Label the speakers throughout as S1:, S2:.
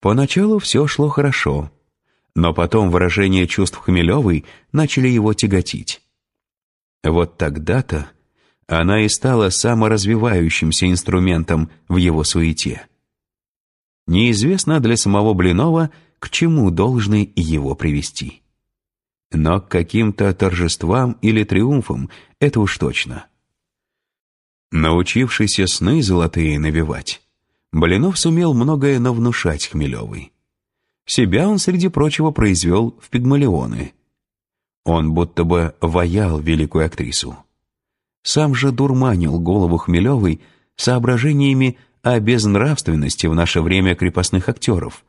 S1: Поначалу все шло хорошо, но потом выражения чувств Хмелевой начали его тяготить. Вот тогда-то она и стала саморазвивающимся инструментом в его суете. Неизвестно для самого Блинова, к чему должны его привести. Но к каким-то торжествам или триумфам это уж точно. Научившийся сны золотые навевать, Блинов сумел многое навнушать Хмелевой. Себя он, среди прочего, произвел в пигмалионы. Он будто бы ваял великую актрису. Сам же дурманил голову Хмелевой соображениями о безнравственности в наше время крепостных актеров.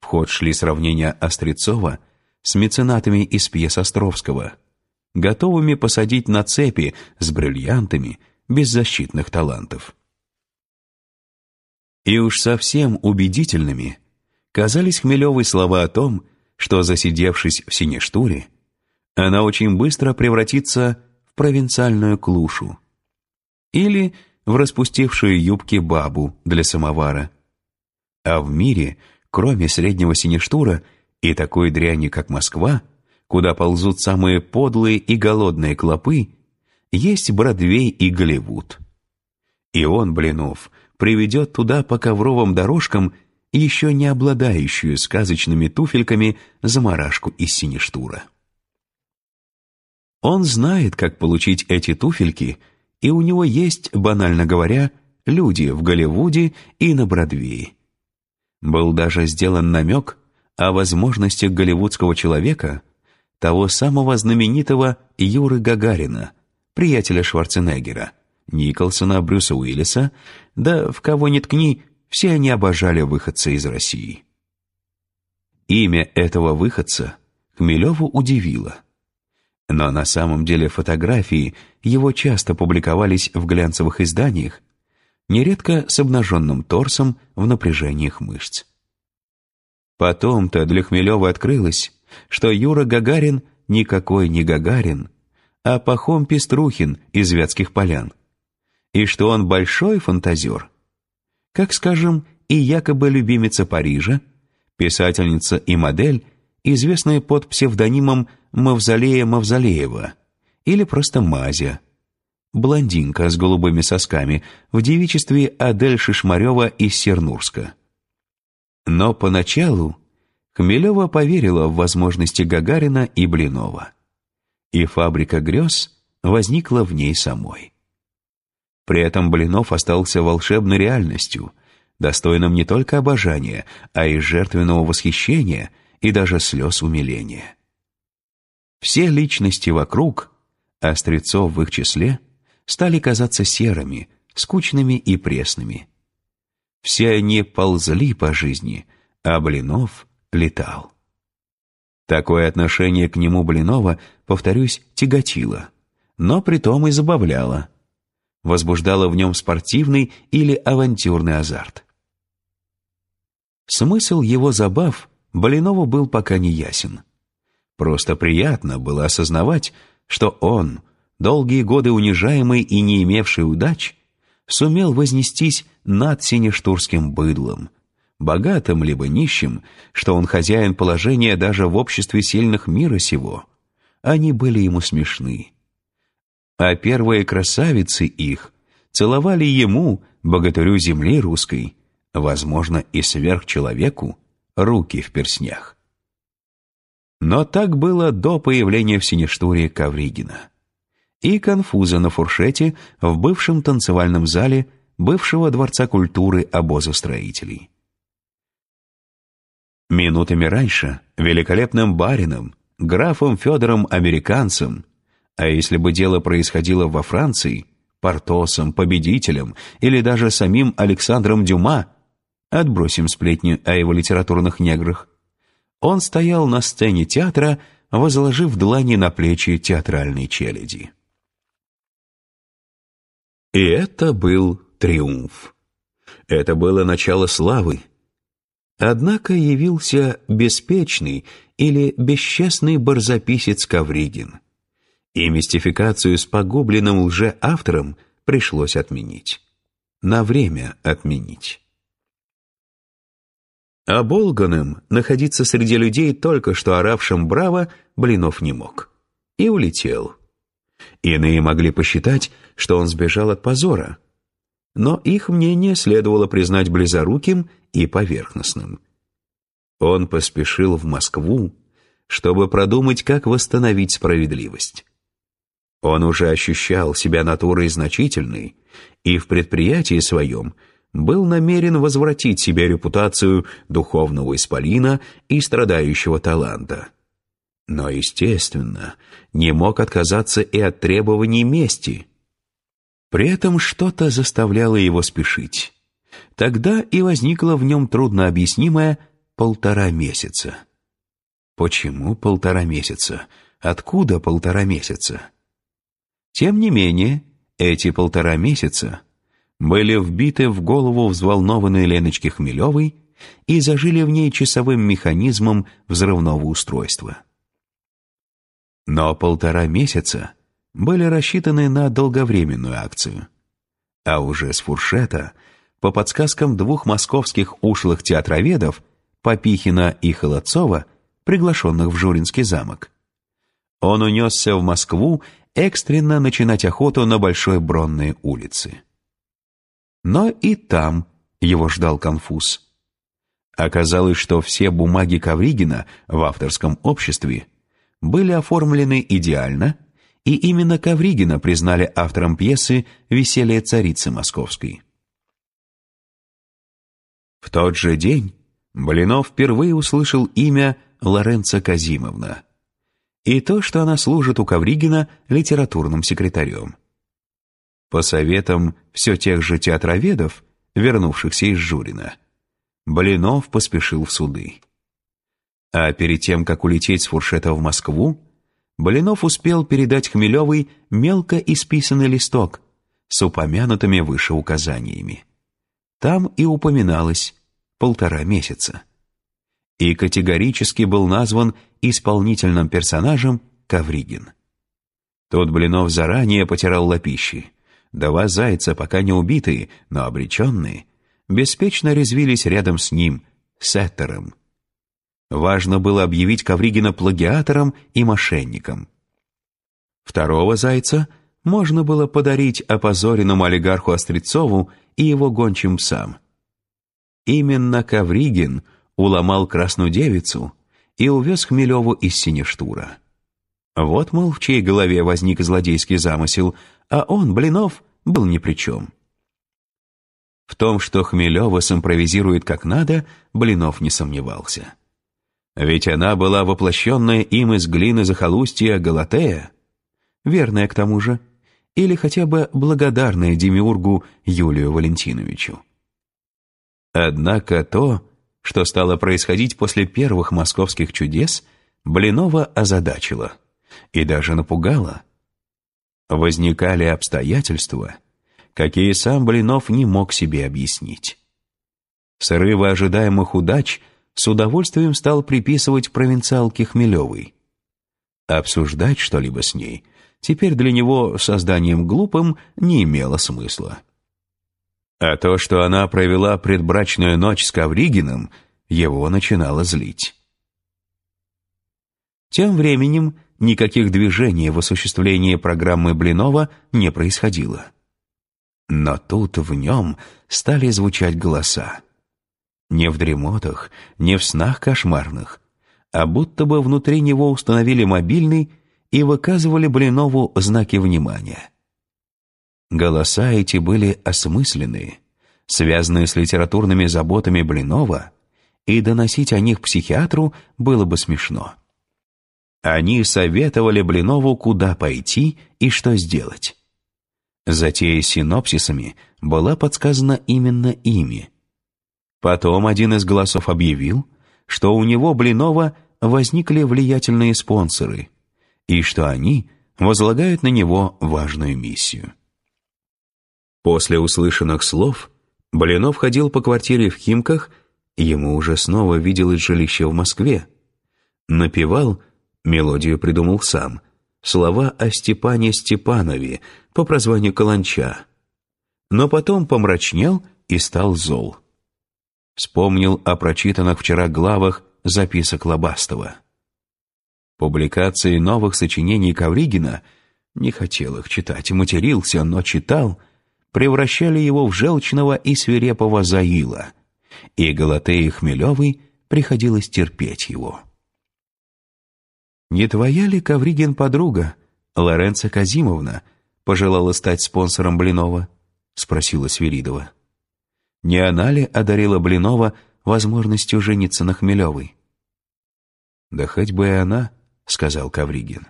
S1: В ход шли сравнения Острецова с меценатами из пьес Островского, готовыми посадить на цепи с бриллиантами беззащитных талантов. И уж совсем убедительными казались Хмелевой слова о том, что, засидевшись в Синештуре, она очень быстро превратится в провинциальную клушу или в распустившую юбки бабу для самовара. А в мире, кроме среднего Синештура и такой дряни, как Москва, куда ползут самые подлые и голодные клопы, есть Бродвей и Голливуд. И он, Блинов, приведет туда по ковровым дорожкам еще не обладающую сказочными туфельками заморашку из синештура. Он знает, как получить эти туфельки, и у него есть, банально говоря, люди в Голливуде и на Бродвее. Был даже сделан намек о возможностях голливудского человека, того самого знаменитого Юры Гагарина, приятеля Шварценеггера, Николсона, Брюса Уиллиса, да в кого ни ткни, все они обожали выходца из России. Имя этого выходца Хмелеву удивило. Но на самом деле фотографии его часто публиковались в глянцевых изданиях, нередко с обнаженным торсом в напряжениях мышц. Потом-то для Хмелева открылось, что Юра Гагарин никакой не Гагарин, а Пахом Пеструхин из Вятских полян, и что он большой фантазер, как, скажем, и якобы любимица Парижа, писательница и модель, известная под псевдонимом Мавзолея Мавзолеева или просто Мазя, блондинка с голубыми сосками в девичестве Адель Шишмарева из Сернурска. Но поначалу Хмелева поверила в возможности Гагарина и Блинова. И фабрика грез возникла в ней самой. При этом Блинов остался волшебной реальностью, достойным не только обожания, а и жертвенного восхищения и даже слез умиления. Все личности вокруг, Острецов в их числе, стали казаться серыми, скучными и пресными. Все они ползли по жизни, а Блинов летал. Такое отношение к нему Блинова, повторюсь, тяготило, но притом и забавляло – возбуждало в нем спортивный или авантюрный азарт. Смысл его забав Болинову был пока не ясен. Просто приятно было осознавать, что он, долгие годы унижаемый и не имевший удач, сумел вознестись над синештурским быдлом, богатым либо нищим, что он хозяин положения даже в обществе сильных мира сего. Они были ему смешны а первые красавицы их целовали ему, богатырю земли русской, возможно, и сверхчеловеку, руки в перснях. Но так было до появления в Синештуре Кавригина. И конфуза на фуршете в бывшем танцевальном зале бывшего Дворца культуры обоза строителей. Минутами раньше великолепным барином, графом Федором Американцем, а если бы дело происходило во Франции, Портосом, Победителем или даже самим Александром Дюма, отбросим сплетни о его литературных неграх, он стоял на сцене театра, возложив длани на плечи театральной челяди. И это был триумф. Это было начало славы. Однако явился беспечный или бесчестный барзаписец Ковригин и мистификацию с погубленным лжеавтором пришлось отменить. На время отменить. А Болганым находиться среди людей, только что оравшим браво, Блинов не мог. И улетел. Иные могли посчитать, что он сбежал от позора. Но их мнение следовало признать близоруким и поверхностным. Он поспешил в Москву, чтобы продумать, как восстановить справедливость. Он уже ощущал себя натурой значительной и в предприятии своем был намерен возвратить себе репутацию духовного исполина и страдающего таланта. Но, естественно, не мог отказаться и от требований мести. При этом что-то заставляло его спешить. Тогда и возникло в нем труднообъяснимое «полтора месяца». Почему полтора месяца? Откуда полтора месяца? Тем не менее, эти полтора месяца были вбиты в голову взволнованной Леночки Хмелевой и зажили в ней часовым механизмом взрывного устройства. Но полтора месяца были рассчитаны на долговременную акцию. А уже с фуршета, по подсказкам двух московских ушлых театроведов, Попихина и Холодцова, приглашенных в Журинский замок, он унесся в Москву экстренно начинать охоту на Большой Бронной улице. Но и там его ждал конфуз. Оказалось, что все бумаги Ковригина в авторском обществе были оформлены идеально, и именно Ковригина признали автором пьесы «Веселье царицы московской». В тот же день Блинов впервые услышал имя Лоренца Казимовна и то, что она служит у Ковригина литературным секретарем. По советам все тех же театроведов, вернувшихся из Журина, Блинов поспешил в суды. А перед тем, как улететь с фуршета в Москву, Блинов успел передать Хмелевой мелко исписанный листок с упомянутыми выше указаниями. Там и упоминалось полтора месяца. И категорически был назван исполнительным персонажем Ковригин. Тут Блинов заранее потирал лапищи. Два зайца, пока не убитые, но обреченные, беспечно резвились рядом с ним, Сеттером. Важно было объявить Ковригина плагиатором и мошенником. Второго зайца можно было подарить опозоренному олигарху Острецову и его гончим псам. Именно Ковригин уломал красную девицу и увез Хмелеву из Синештура. Вот, мол, в чьей голове возник злодейский замысел, а он, Блинов, был ни при чем. В том, что Хмелева симпровизирует как надо, Блинов не сомневался. Ведь она была воплощенная им из глины захолустья Галатея, верная к тому же, или хотя бы благодарная демиургу Юлию Валентиновичу. Однако то, что стало происходить после первых московских чудес, Блинова озадачило и даже напугало. Возникали обстоятельства, какие сам Блинов не мог себе объяснить. Срывы ожидаемых удач с удовольствием стал приписывать провинциалке Хмелевой. Обсуждать что-либо с ней теперь для него созданием глупым не имело смысла. А то, что она провела предбрачную ночь с Ковригиным, его начинало злить. Тем временем никаких движений в осуществлении программы Блинова не происходило. Но тут в нем стали звучать голоса. Не в дремотах, не в снах кошмарных, а будто бы внутри него установили мобильный и выказывали Блинову знаки внимания. Голоса эти были осмысленные, связанные с литературными заботами Блинова, и доносить о них психиатру было бы смешно. Они советовали Блинову, куда пойти и что сделать. Затея с синопсисами была подсказана именно ими – Потом один из голосов объявил, что у него, Блинова, возникли влиятельные спонсоры, и что они возлагают на него важную миссию. После услышанных слов Блинов ходил по квартире в Химках, ему уже снова виделось жилище в Москве. Напевал, мелодию придумал сам, слова о Степане Степанове по прозванию Каланча. Но потом помрачнел и стал зол. Вспомнил о прочитанных вчера главах записок Лобастова. Публикации новых сочинений Ковригина не хотел их читать, матерился, но читал, превращали его в желчного и свирепого Заила, и Галатеи Хмелевой приходилось терпеть его. «Не твоя ли, Ковригин, подруга, Лоренца Казимовна, пожелала стать спонсором Блинова?» — спросила Свиридова. «Не она ли одарила Блинова возможностью жениться на Хмелевой?» «Да хоть бы и она», — сказал Кавригин.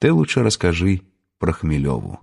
S1: «Ты лучше расскажи про Хмелеву».